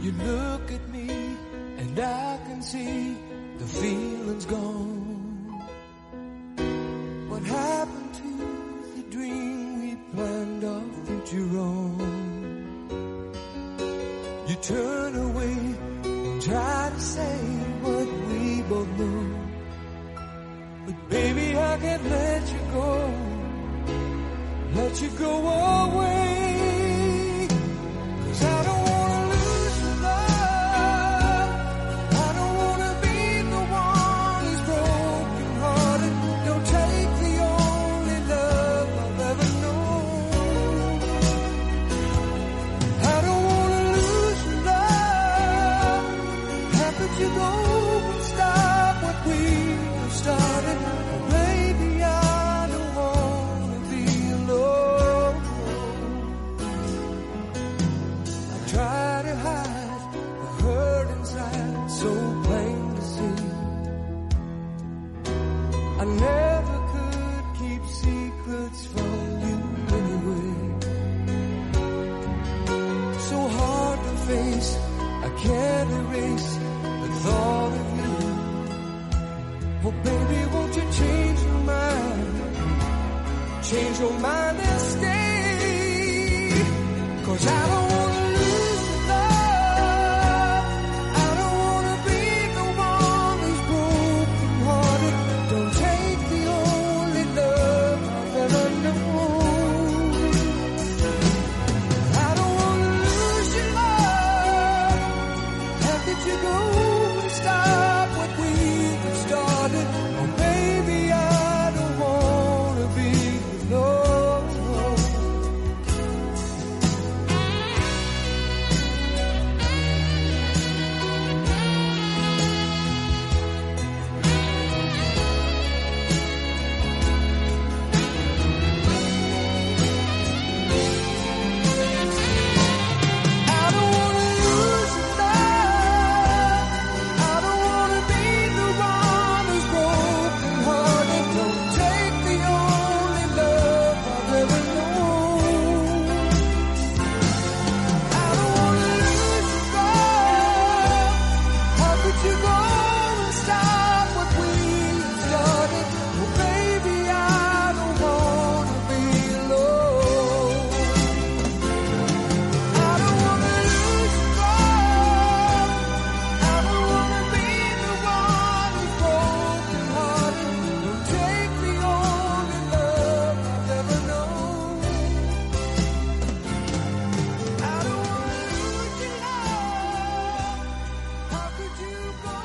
You look at me and I can see the feeling's gone. What happened to the dream we planned our future on? You turn away and try to say what we both know. But baby, I can't let you go. Let you go away. So plain to see. I never could keep secrets from you anyway. So hard to face, I can't erase the thought of you. Oh baby, won't you change your mind? Change your mind you go and stop what we've started? you go.